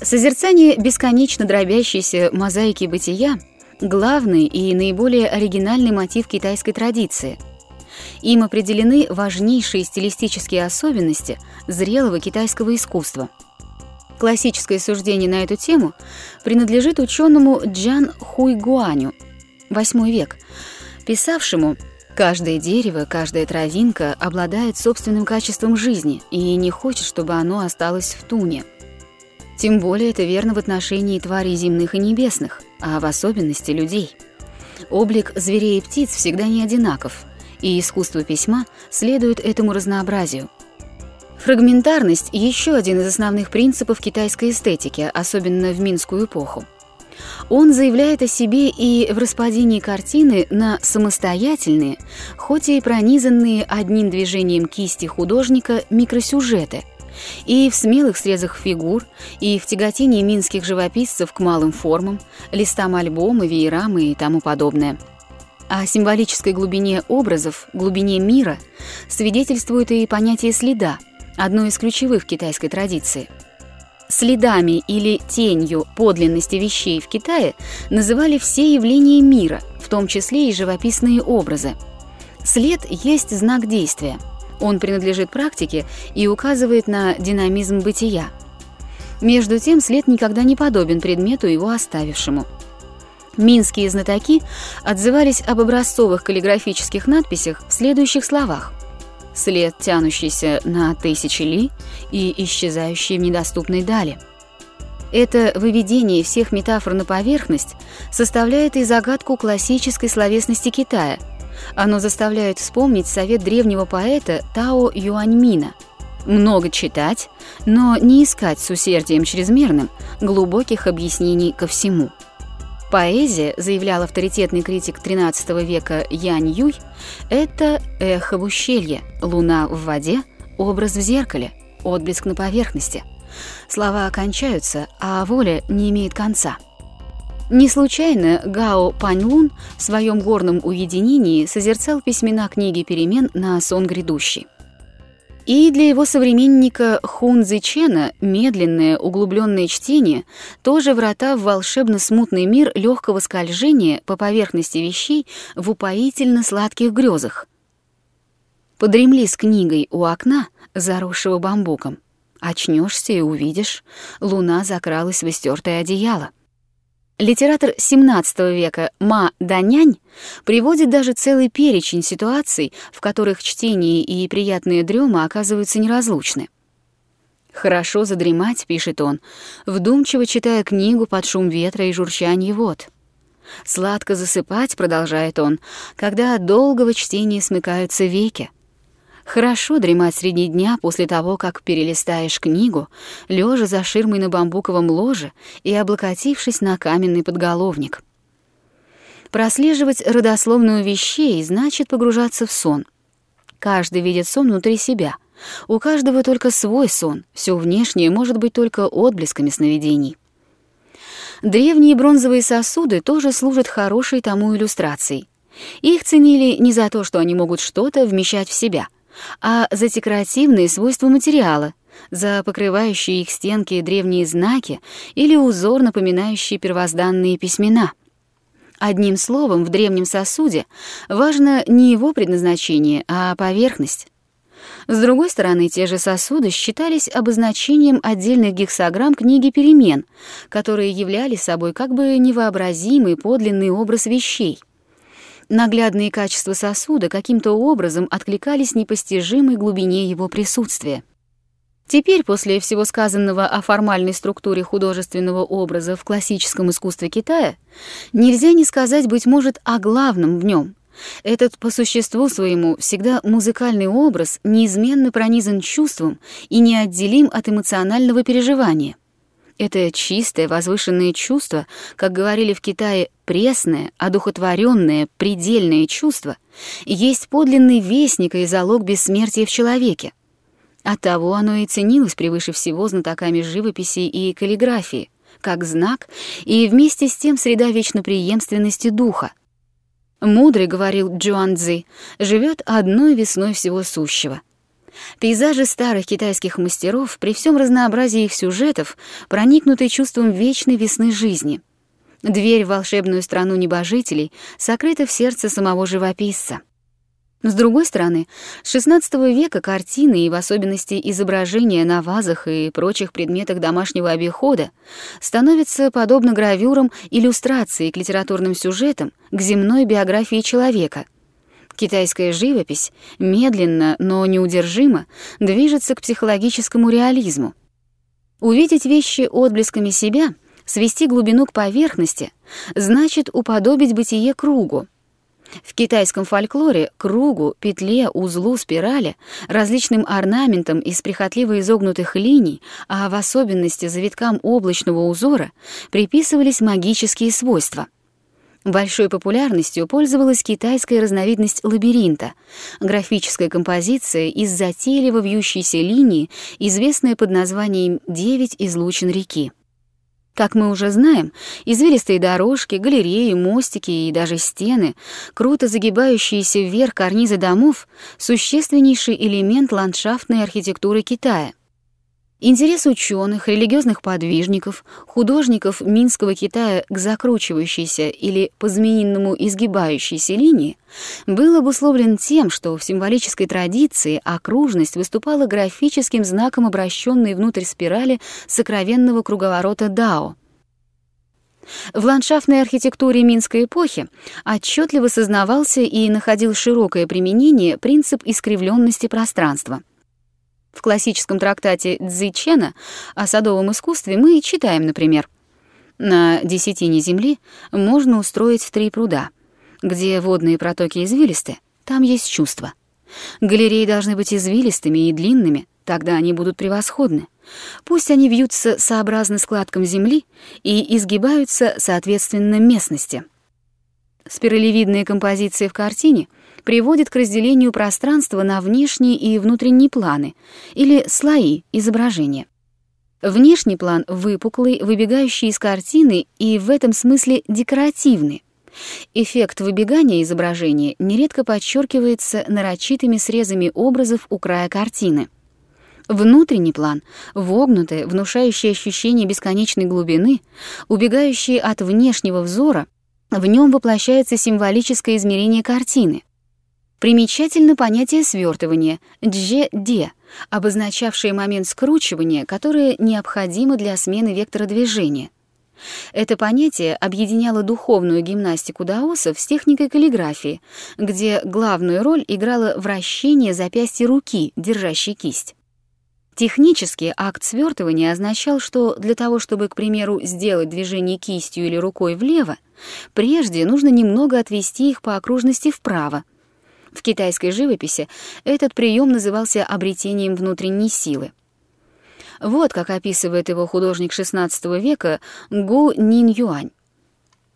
Созерцание бесконечно дробящейся мозаики бытия — главный и наиболее оригинальный мотив китайской традиции. Им определены важнейшие стилистические особенности зрелого китайского искусства. Классическое суждение на эту тему принадлежит ученому Джан Хуйгуаню, VIII век, писавшему Каждое дерево, каждая травинка обладает собственным качеством жизни и не хочет, чтобы оно осталось в туне. Тем более это верно в отношении тварей земных и небесных, а в особенности людей. Облик зверей и птиц всегда не одинаков, и искусство письма следует этому разнообразию. Фрагментарность – еще один из основных принципов китайской эстетики, особенно в минскую эпоху. Он заявляет о себе и в распадении картины на самостоятельные, хоть и пронизанные одним движением кисти художника микросюжеты, и в смелых срезах фигур, и в тяготении минских живописцев к малым формам, листам альбома, веерам и тому подобное. О символической глубине образов, глубине мира свидетельствует и понятие следа, одно из ключевых китайской традиции – Следами или тенью подлинности вещей в Китае называли все явления мира, в том числе и живописные образы. След есть знак действия. Он принадлежит практике и указывает на динамизм бытия. Между тем, след никогда не подобен предмету, его оставившему. Минские знатоки отзывались об образцовых каллиграфических надписях в следующих словах след, тянущийся на тысячи ли и исчезающий в недоступной дали. Это выведение всех метафор на поверхность составляет и загадку классической словесности Китая. Оно заставляет вспомнить совет древнего поэта Тао Юаньмина – много читать, но не искать с усердием чрезмерным глубоких объяснений ко всему – Поэзия, заявлял авторитетный критик XIII века Янь Юй, это эхо в ущелье, луна в воде, образ в зеркале, отблеск на поверхности. Слова окончаются, а воля не имеет конца. Не случайно Гао Паньлун в своем горном уединении созерцал письмена книги перемен на сон грядущий. И для его современника Хунзы Чена медленное, углубленное чтение тоже врата в волшебно-смутный мир легкого скольжения по поверхности вещей в упоительно сладких грезах. Подремли с книгой у окна, заросшего бамбуком. Очнешься и увидишь, луна закралась в истертое одеяло. Литератор XVII века Ма Данянь приводит даже целый перечень ситуаций, в которых чтение и приятная дрема оказываются неразлучны. «Хорошо задремать», — пишет он, вдумчиво читая книгу под шум ветра и журчанье вод. «Сладко засыпать», — продолжает он, — «когда от долгого чтения смыкаются веки». Хорошо дремать среди дня после того, как перелистаешь книгу, лежа за ширмой на бамбуковом ложе и облокотившись на каменный подголовник. Прослеживать родословную вещей значит погружаться в сон. Каждый видит сон внутри себя. У каждого только свой сон, все внешнее может быть только отблесками сновидений. Древние бронзовые сосуды тоже служат хорошей тому иллюстрацией. Их ценили не за то, что они могут что-то вмещать в себя — а за декоративные свойства материала, за покрывающие их стенки древние знаки или узор, напоминающий первозданные письмена. Одним словом, в древнем сосуде важно не его предназначение, а поверхность. С другой стороны, те же сосуды считались обозначением отдельных гексограмм книги перемен, которые являли собой как бы невообразимый подлинный образ вещей. Наглядные качества сосуда каким-то образом откликались непостижимой глубине его присутствия. Теперь, после всего сказанного о формальной структуре художественного образа в классическом искусстве Китая, нельзя не сказать, быть может, о главном в нем. Этот по существу своему всегда музыкальный образ неизменно пронизан чувством и неотделим от эмоционального переживания — это чистое, возвышенное чувство, как говорили в Китае, пресное, одухотворенное, предельное чувство, есть подлинный вестник и залог бессмертия в человеке. Оттого оно и ценилось превыше всего знатоками живописи и каллиграфии, как знак и вместе с тем среда вечноприемственности духа. Мудрый, говорил Джуан Цзи, живет одной весной всего сущего — Пейзажи старых китайских мастеров при всем разнообразии их сюжетов проникнуты чувством вечной весны жизни. Дверь в волшебную страну небожителей сокрыта в сердце самого живописца. С другой стороны, с XVI века картины и в особенности изображения на вазах и прочих предметах домашнего обихода становятся, подобно гравюрам, иллюстрацией к литературным сюжетам, к земной биографии человека. Китайская живопись медленно, но неудержимо движется к психологическому реализму. Увидеть вещи отблесками себя, свести глубину к поверхности, значит уподобить бытие кругу — в китайском фольклоре кругу, петле, узлу, спирали, различным орнаментам из прихотливо изогнутых линий, а в особенности завиткам облачного узора, приписывались магические свойства. Большой популярностью пользовалась китайская разновидность лабиринта, графическая композиция из затейливо вьющейся линии, известная под названием «Девять излучин реки». Как мы уже знаем, извилистые дорожки, галереи, мостики и даже стены, круто загибающиеся вверх карнизы домов — существеннейший элемент ландшафтной архитектуры Китая. Интерес ученых, религиозных подвижников, художников Минского Китая к закручивающейся или по-змеиному изгибающейся линии был обусловлен тем, что в символической традиции окружность выступала графическим знаком обращенной внутрь спирали сокровенного круговорота Дао. В ландшафтной архитектуре Минской эпохи отчетливо сознавался и находил широкое применение принцип искривленности пространства — в классическом трактате Цзичена о садовом искусстве мы читаем, например, «На десятине земли можно устроить три пруда. Где водные протоки извилисты, там есть чувство. Галереи должны быть извилистыми и длинными, тогда они будут превосходны. Пусть они вьются сообразно складкам земли и изгибаются соответственно местности». Спиралевидные композиции в картине — приводит к разделению пространства на внешние и внутренние планы или слои изображения. Внешний план выпуклый, выбегающий из картины и в этом смысле декоративный. Эффект выбегания изображения нередко подчеркивается нарочитыми срезами образов у края картины. Внутренний план, вогнутый, внушающий ощущение бесконечной глубины, убегающий от внешнего взора, в нем воплощается символическое измерение картины. Примечательно понятие свертывания «дже-де», обозначавшее момент скручивания, которое необходимо для смены вектора движения. Это понятие объединяло духовную гимнастику даосов с техникой каллиграфии, где главную роль играло вращение запястья руки, держащей кисть. Технически акт свертывания означал, что для того, чтобы, к примеру, сделать движение кистью или рукой влево, прежде нужно немного отвести их по окружности вправо, в китайской живописи этот прием назывался обретением внутренней силы. Вот как описывает его художник XVI века Гу Нин Юань.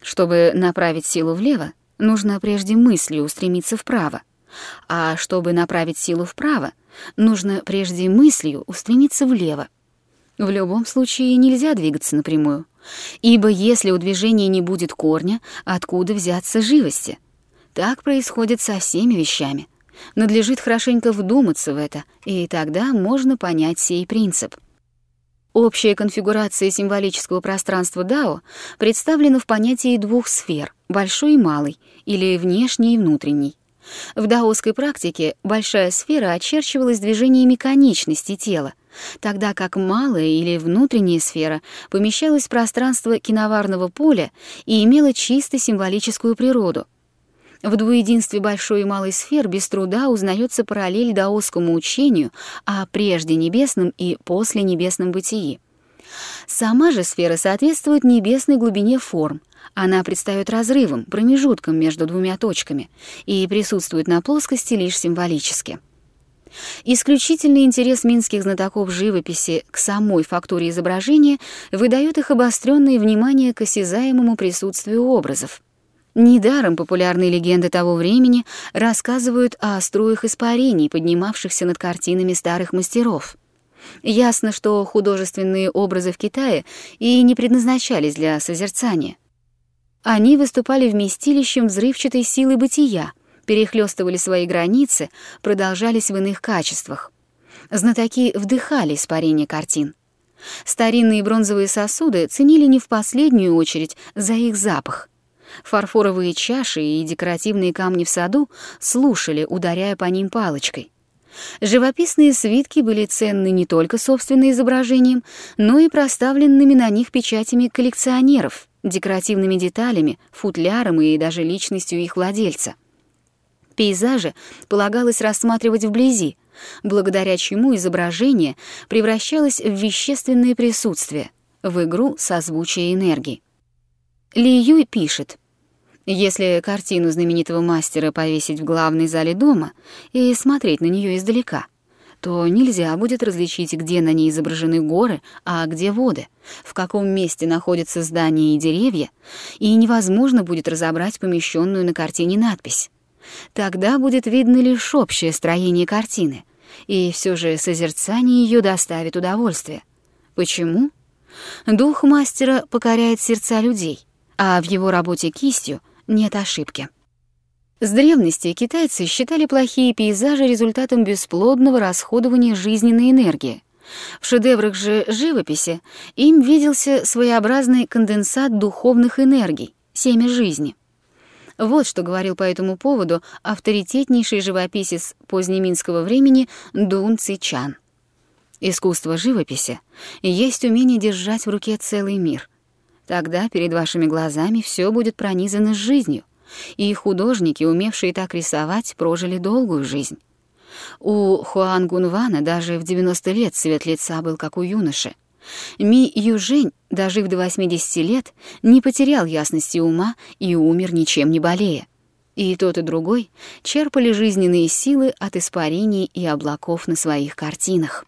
Чтобы направить силу влево, нужно прежде мыслью устремиться вправо, а чтобы направить силу вправо, нужно прежде мыслью устремиться влево. В любом случае нельзя двигаться напрямую, ибо если у движения не будет корня, откуда взяться живости — так происходит со всеми вещами. Надлежит хорошенько вдуматься в это, и тогда можно понять сей принцип. Общая конфигурация символического пространства Дао представлена в понятии двух сфер — большой и малой, или внешней и внутренней. В даосской практике большая сфера очерчивалась движениями конечности тела, тогда как малая или внутренняя сфера помещалась в пространство киноварного поля и имела чисто символическую природу — в двуединстве большой и малой сфер без труда узнается параллель даосскому учению о прежде небесном и после небесном бытии. Сама же сфера соответствует небесной глубине форм. Она предстает разрывом, промежутком между двумя точками и присутствует на плоскости лишь символически. Исключительный интерес минских знатоков живописи к самой фактуре изображения выдает их обостренное внимание к осязаемому присутствию образов. Недаром популярные легенды того времени рассказывают о струях испарений, поднимавшихся над картинами старых мастеров. Ясно, что художественные образы в Китае и не предназначались для созерцания. Они выступали вместилищем взрывчатой силы бытия, перехлёстывали свои границы, продолжались в иных качествах. Знатоки вдыхали испарение картин. Старинные бронзовые сосуды ценили не в последнюю очередь за их запах. Фарфоровые чаши и декоративные камни в саду слушали, ударяя по ним палочкой. Живописные свитки были ценны не только собственным изображением, но и проставленными на них печатями коллекционеров, декоративными деталями, футляром и даже личностью их владельца. Пейзажи полагалось рассматривать вблизи, благодаря чему изображение превращалось в вещественное присутствие, в игру созвучия энергии. Ли Юй пишет, если картину знаменитого мастера повесить в главной зале дома и смотреть на нее издалека, то нельзя будет различить, где на ней изображены горы, а где воды, в каком месте находятся здания и деревья, и невозможно будет разобрать помещенную на картине надпись. Тогда будет видно лишь общее строение картины, и все же созерцание ее доставит удовольствие. Почему? Дух мастера покоряет сердца людей, а в его работе кистью нет ошибки. С древности китайцы считали плохие пейзажи результатом бесплодного расходования жизненной энергии. В шедеврах же живописи им виделся своеобразный конденсат духовных энергий, семя жизни. Вот что говорил по этому поводу авторитетнейший живописец позднеминского времени Дун Цичан. Искусство живописи есть умение держать в руке целый мир. Тогда перед вашими глазами все будет пронизано жизнью, и художники, умевшие так рисовать, прожили долгую жизнь. У Хуан Гунвана даже в 90 лет цвет лица был как у юноши. Ми Южень, дожив до 80 лет, не потерял ясности ума и умер ничем не болея. И тот, и другой черпали жизненные силы от испарений и облаков на своих картинах.